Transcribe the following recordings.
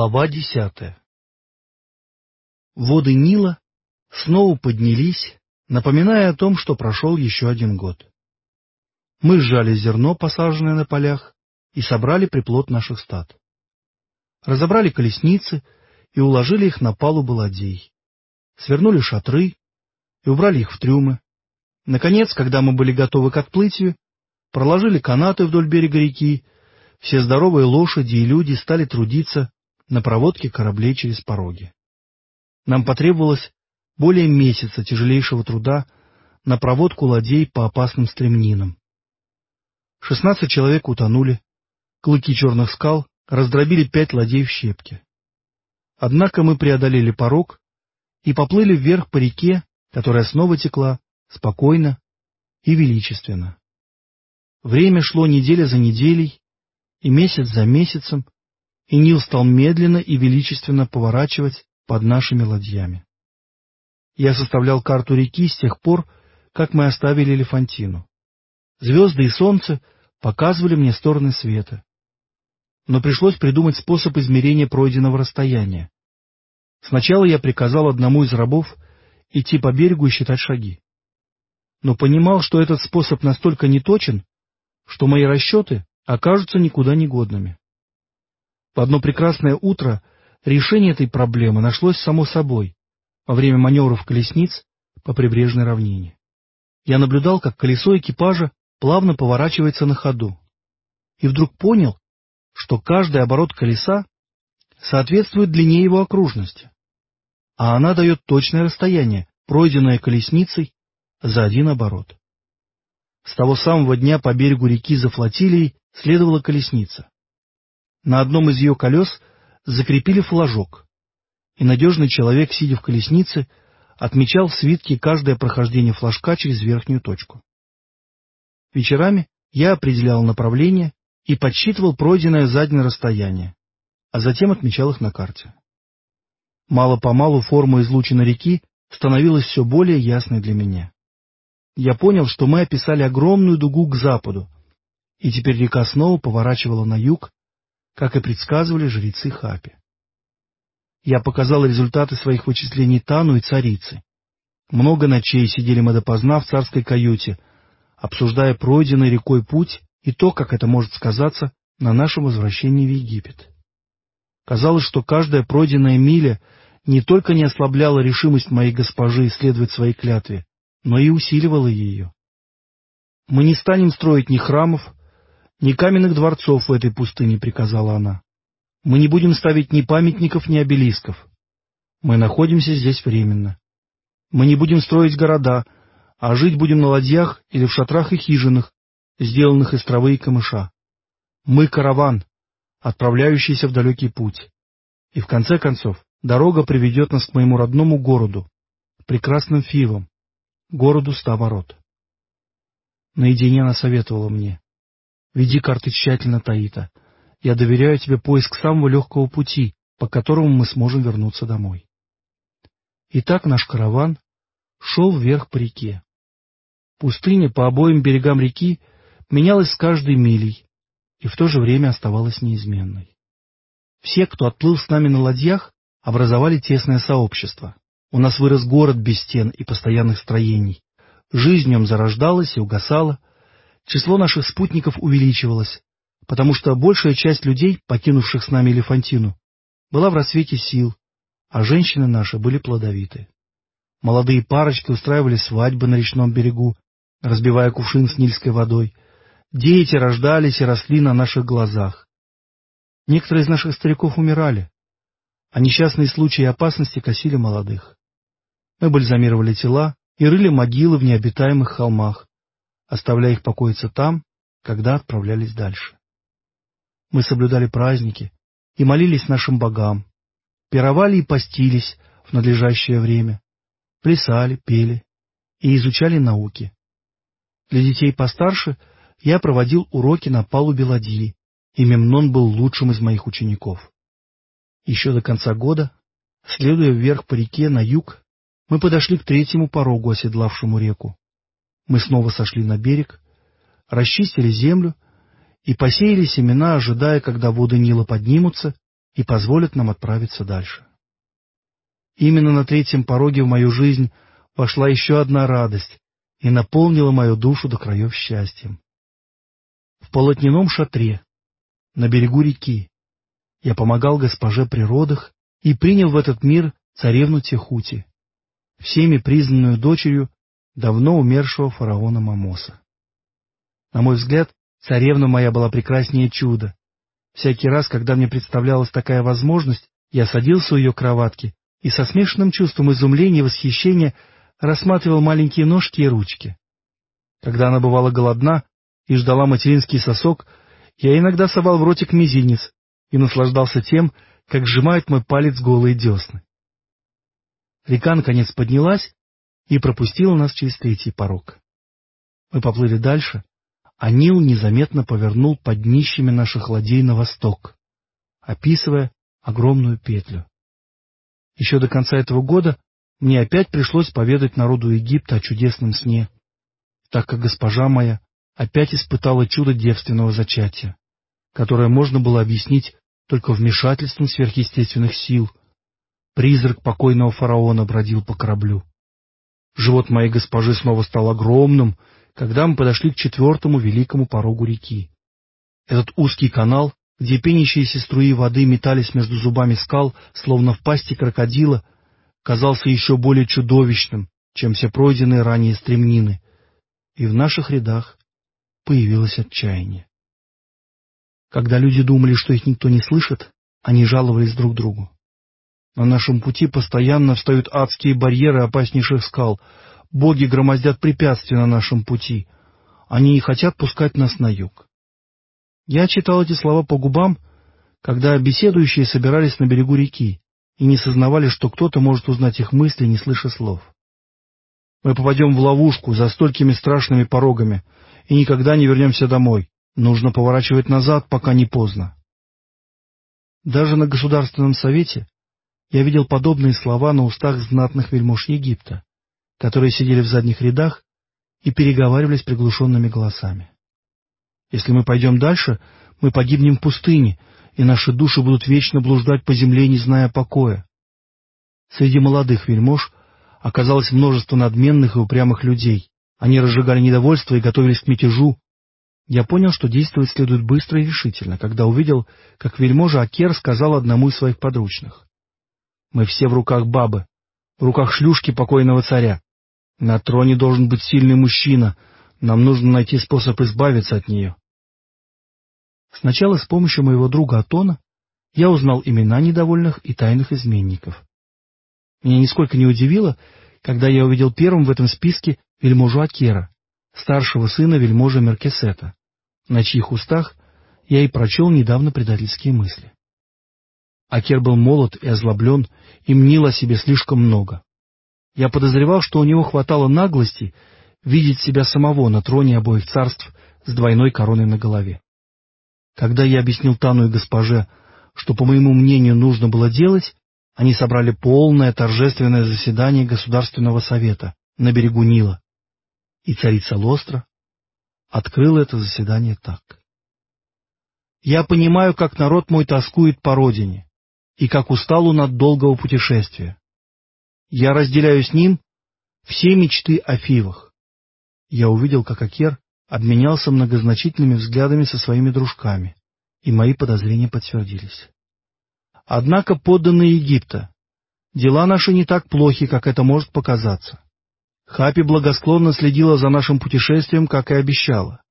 Глава десятая Воды Нила снова поднялись, напоминая о том, что прошел еще один год. Мы сжали зерно, посаженное на полях, и собрали приплод наших стад. Разобрали колесницы и уложили их на палубы ладей. Свернули шатры и убрали их в трюмы. Наконец, когда мы были готовы к отплытию, проложили канаты вдоль берега реки, все здоровые лошади и люди стали трудиться на проводке кораблей через пороги. Нам потребовалось более месяца тяжелейшего труда на проводку ладей по опасным стремнинам. Шестнадцать человек утонули, клыки черных скал раздробили пять ладей в щепки. Однако мы преодолели порог и поплыли вверх по реке, которая снова текла спокойно и величественно. Время шло неделя за неделей и месяц за месяцем, и Нил стал медленно и величественно поворачивать под нашими ладьями. Я составлял карту реки с тех пор, как мы оставили Элефантину. Звезды и солнце показывали мне стороны света. Но пришлось придумать способ измерения пройденного расстояния. Сначала я приказал одному из рабов идти по берегу и считать шаги. Но понимал, что этот способ настолько неточен, что мои расчеты окажутся никуда не годными. Одно прекрасное утро решение этой проблемы нашлось само собой во время маневров колесниц по прибрежной равнине. Я наблюдал, как колесо экипажа плавно поворачивается на ходу, и вдруг понял, что каждый оборот колеса соответствует длине его окружности, а она дает точное расстояние, пройденное колесницей за один оборот. С того самого дня по берегу реки за флотилией следовала колесница. На одном из ее колес закрепили флажок, и надежный человек, сидя в колеснице, отмечал в свитке каждое прохождение флажка через верхнюю точку. Вечерами я определял направление и подсчитывал пройденное заднее расстояние, а затем отмечал их на карте. Мало-помалу форма излучины реки становилась все более ясной для меня. Я понял, что мы описали огромную дугу к западу, и теперь река снова поворачивала на юг, как и предсказывали жрецы Хапи. Я показал результаты своих вычислений Тану и царице. Много ночей сидели мы допоздна в царской каюте, обсуждая пройденный рекой путь и то, как это может сказаться на нашем возвращении в Египет. Казалось, что каждая пройденная миля не только не ослабляла решимость моей госпожи следовать своей клятве, но и усиливала ее. Мы не станем строить ни храмов, ни каменных дворцов в этой пустыне, приказала она. Мы не будем ставить ни памятников, ни обелисков. Мы находимся здесь временно. Мы не будем строить города, а жить будем на ладьях или в шатрах и хижинах, сделанных из травы и камыша. Мы караван, отправляющийся в далекий путь. И в конце концов, дорога приведет нас к моему родному городу, прекрасным Фивам, городу ста ворот. Наедине она советовала мне. Веди карты тщательно, Таита. Я доверяю тебе поиск самого легкого пути, по которому мы сможем вернуться домой. Итак, наш караван шел вверх по реке. Пустыня по обоим берегам реки менялась с каждой милей и в то же время оставалась неизменной. Все, кто отплыл с нами на ладьях, образовали тесное сообщество. У нас вырос город без стен и постоянных строений. Жизнь в нем зарождалась и угасала, число наших спутников увеличивалось, потому что большая часть людей, покинувших с нами Элефантину, была в рассвете сил, а женщины наши были плодовиты. Молодые парочки устраивали свадьбы на речном берегу, разбивая кувшин с нильской водой. Дети рождались и росли на наших глазах. Некоторые из наших стариков умирали, а несчастные случаи опасности косили молодых. Мы бальзамировали тела и рыли могилы в необитаемых холмах, оставляя их покоиться там, когда отправлялись дальше. Мы соблюдали праздники и молились нашим богам, пировали и постились в надлежащее время, плясали, пели и изучали науки. Для детей постарше я проводил уроки на палубе ладьи, и Мемнон был лучшим из моих учеников. Еще до конца года, следуя вверх по реке на юг, мы подошли к третьему порогу, оседлавшему реку. Мы снова сошли на берег, расчистили землю и посеяли семена, ожидая, когда воды Нила поднимутся и позволят нам отправиться дальше. Именно на третьем пороге в мою жизнь вошла еще одна радость и наполнила мою душу до краев счастьем. В полотняном шатре, на берегу реки, я помогал госпоже при родах и принял в этот мир царевну Техути, всеми признанную дочерью давно умершего фараона Мамоса. На мой взгляд, царевна моя была прекраснее чуда. Всякий раз, когда мне представлялась такая возможность, я садился у ее кроватки и со смешанным чувством изумления и восхищения рассматривал маленькие ножки и ручки. Когда она бывала голодна и ждала материнский сосок, я иногда совал в ротик мизинец и наслаждался тем, как сжимает мой палец голые десны. Река, наконец, поднялась и пропустила нас через третий порог. Мы поплыли дальше, а Нил незаметно повернул под днищами наших ладей на восток, описывая огромную петлю. Еще до конца этого года мне опять пришлось поведать народу Египта о чудесном сне, так как госпожа моя опять испытала чудо девственного зачатия, которое можно было объяснить только вмешательством сверхъестественных сил. Призрак покойного фараона бродил по кораблю. Живот моей госпожи снова стал огромным, когда мы подошли к четвертому великому порогу реки. Этот узкий канал, где пенящиеся струи воды метались между зубами скал, словно в пасти крокодила, казался еще более чудовищным, чем все пройденные ранее стремнины, и в наших рядах появилось отчаяние. Когда люди думали, что их никто не слышит, они жаловались друг другу. На нашем пути постоянно встают адские барьеры опаснейших скал. Боги громоздят препятствия на нашем пути. Они не хотят пускать нас на юг. Я читал эти слова по губам, когда беседующие собирались на берегу реки и не сознавали, что кто-то может узнать их мысли, не слыша слов. Мы попадем в ловушку за столькими страшными порогами и никогда не вернемся домой. Нужно поворачивать назад, пока не поздно. Даже на Государственном совете я видел подобные слова на устах знатных вельмож Египта, которые сидели в задних рядах и переговаривались приглушенными голосами. Если мы пойдем дальше, мы погибнем в пустыне, и наши души будут вечно блуждать по земле, не зная покоя. Среди молодых вельмож оказалось множество надменных и упрямых людей. Они разжигали недовольство и готовились к мятежу, я понял, что действовать следует быстро и решительно, когда увидел, как вельможа Акер сказал одному из своих подручных. «Мы все в руках бабы, в руках шлюшки покойного царя. На троне должен быть сильный мужчина, нам нужно найти способ избавиться от нее». Сначала с помощью моего друга Атона я узнал имена недовольных и тайных изменников. Меня нисколько не удивило, когда я увидел первым в этом списке вельможу Акера, старшего сына вельможи Меркесета на чьих устах я и прочел недавно предательские мысли. Акер был молод и озлоблен и мнил о себе слишком много. Я подозревал, что у него хватало наглости видеть себя самого на троне обоих царств с двойной короной на голове. Когда я объяснил Тану и госпоже, что, по моему мнению, нужно было делать, они собрали полное торжественное заседание Государственного совета на берегу Нила. И царица Лостра, открыл это заседание так. «Я понимаю, как народ мой тоскует по родине, и как устал он от долгого путешествия. Я разделяю с ним все мечты о фивах. Я увидел, как Акер обменялся многозначительными взглядами со своими дружками, и мои подозрения подтвердились. Однако подданные Египта, дела наши не так плохи, как это может показаться. Хапи благосклонно следила за нашим путешествием, как и обещала.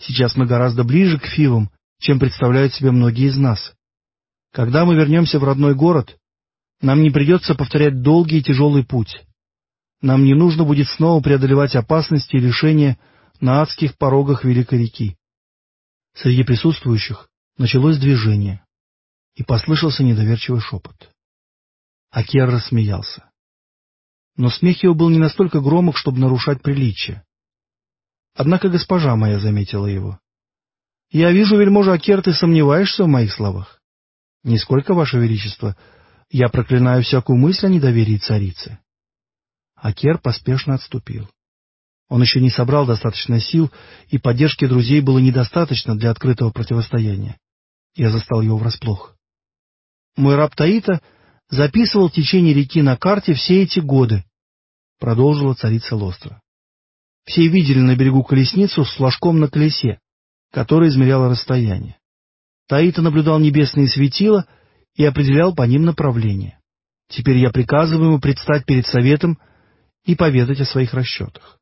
Сейчас мы гораздо ближе к Фивам, чем представляют себе многие из нас. Когда мы вернемся в родной город, нам не придется повторять долгий и тяжелый путь. Нам не нужно будет снова преодолевать опасности и лишения на адских порогах Великой реки. Среди присутствующих началось движение, и послышался недоверчивый шепот. Акер рассмеялся но смех его был не настолько громок, чтобы нарушать приличие. Однако госпожа моя заметила его. — Я вижу, вельможа Акер, ты сомневаешься в моих словах. — Нисколько, ваше величество. Я проклинаю всякую мысль о недоверии царицы. Акер поспешно отступил. Он еще не собрал достаточно сил, и поддержки друзей было недостаточно для открытого противостояния. Я застал его врасплох. Мой раб Таита записывал течение реки на карте все эти годы, — продолжила царица Лостра. Все видели на берегу колесницу с флажком на колесе, которая измеряла расстояние. Таита наблюдал небесные светила и определял по ним направление. Теперь я приказываю ему предстать перед советом и поведать о своих расчетах.